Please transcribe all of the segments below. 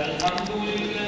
الحمد لله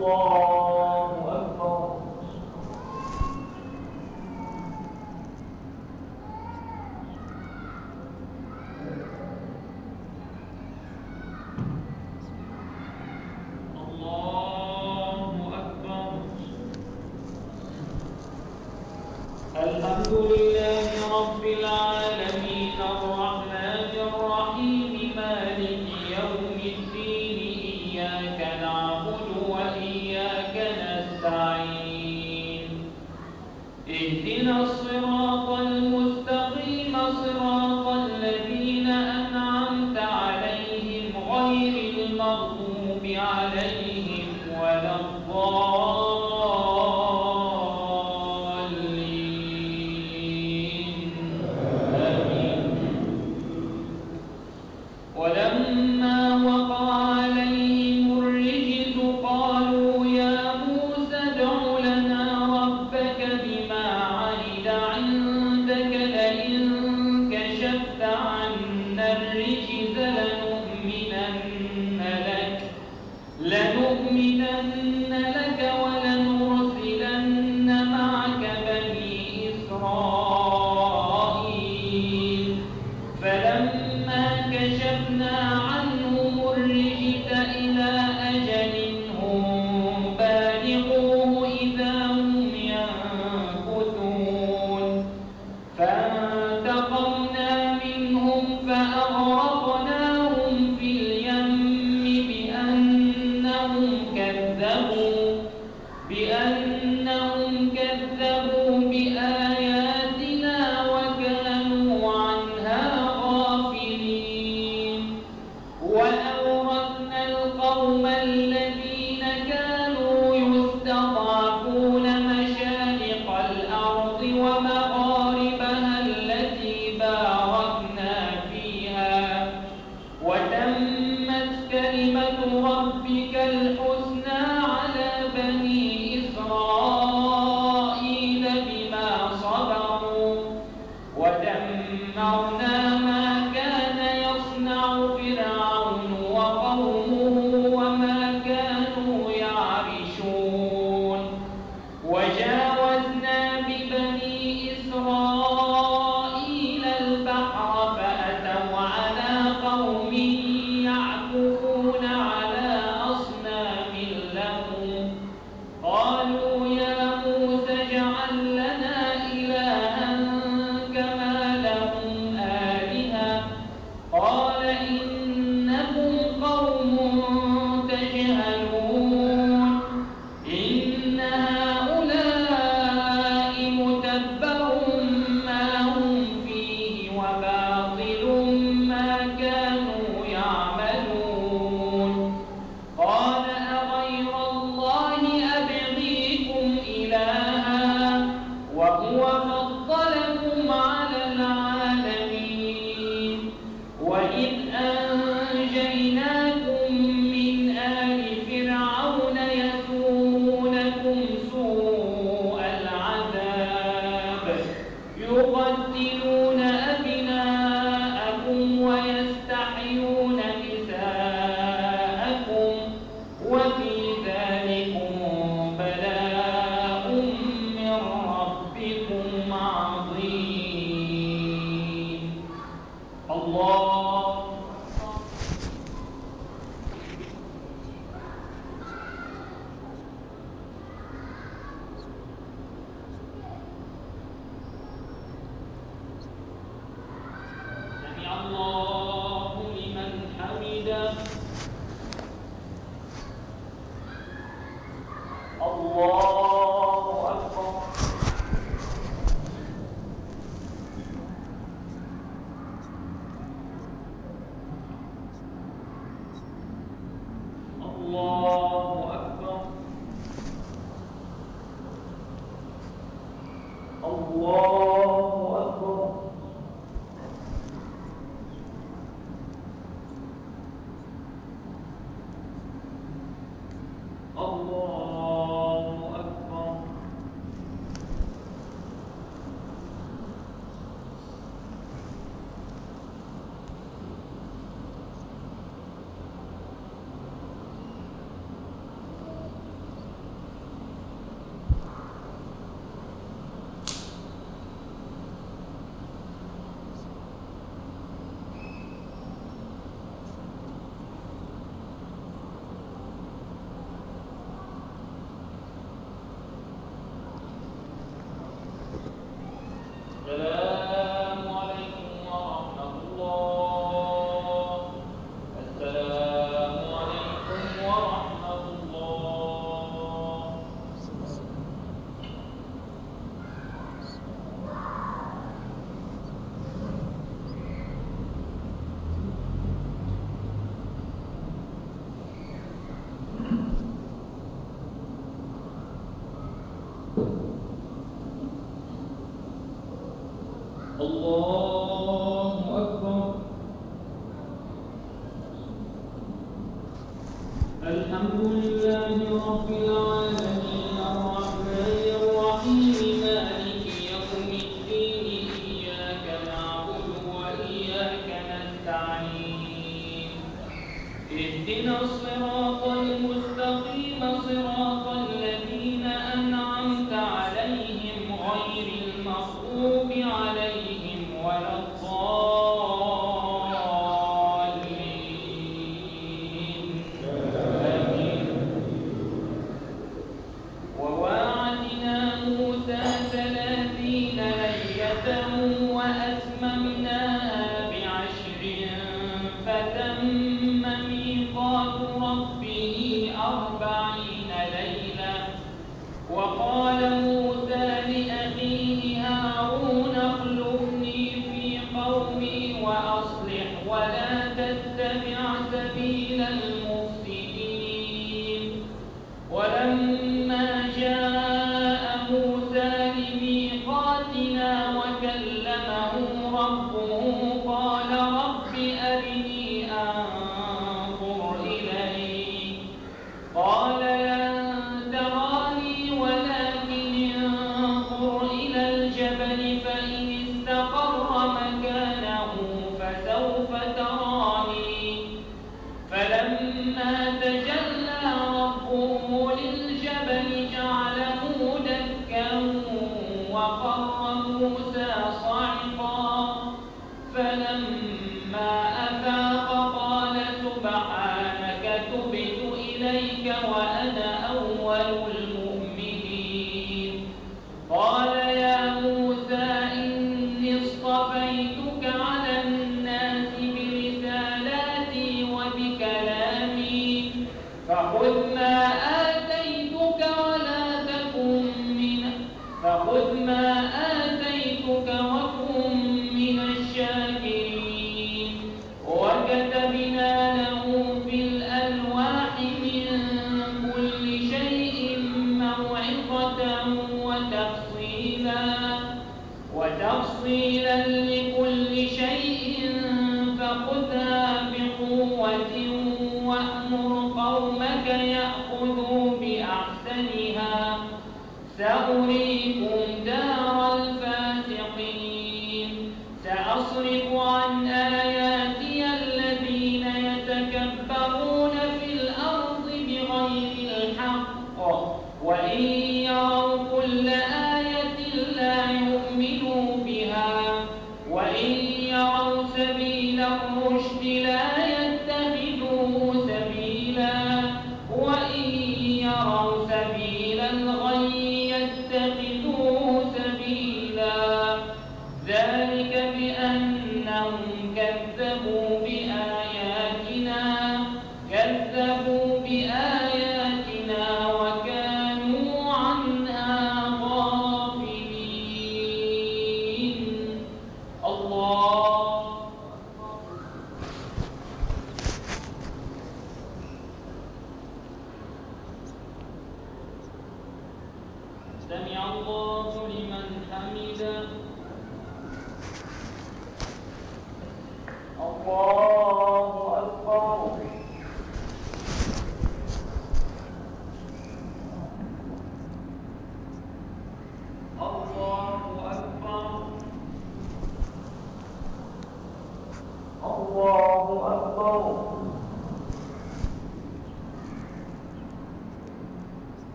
الله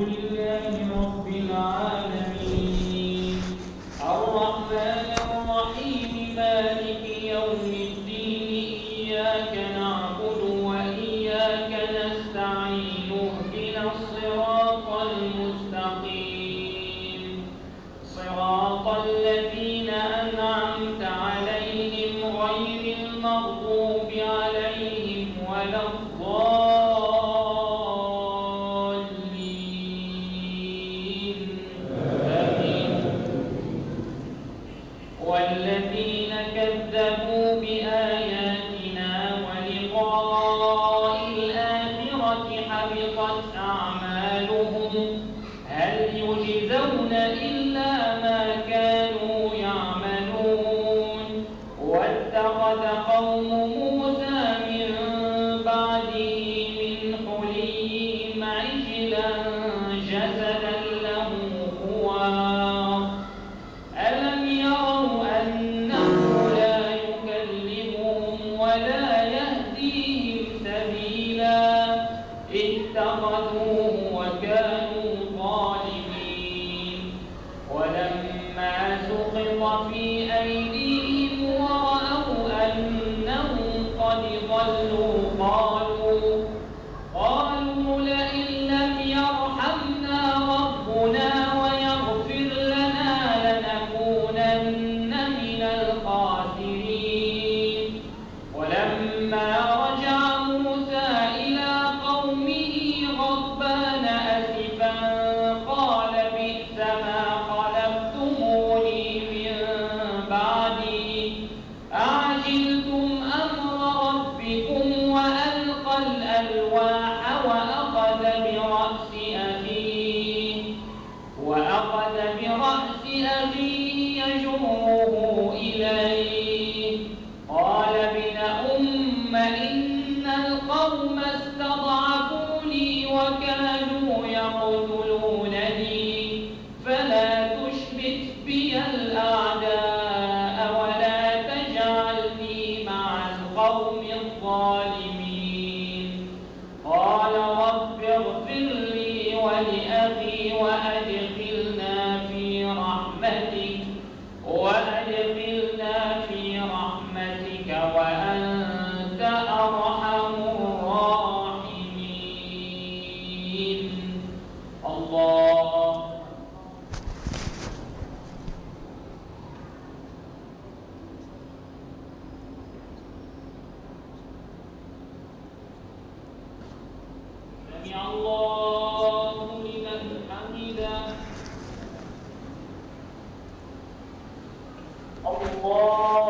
لله برأس أبي يجره الله.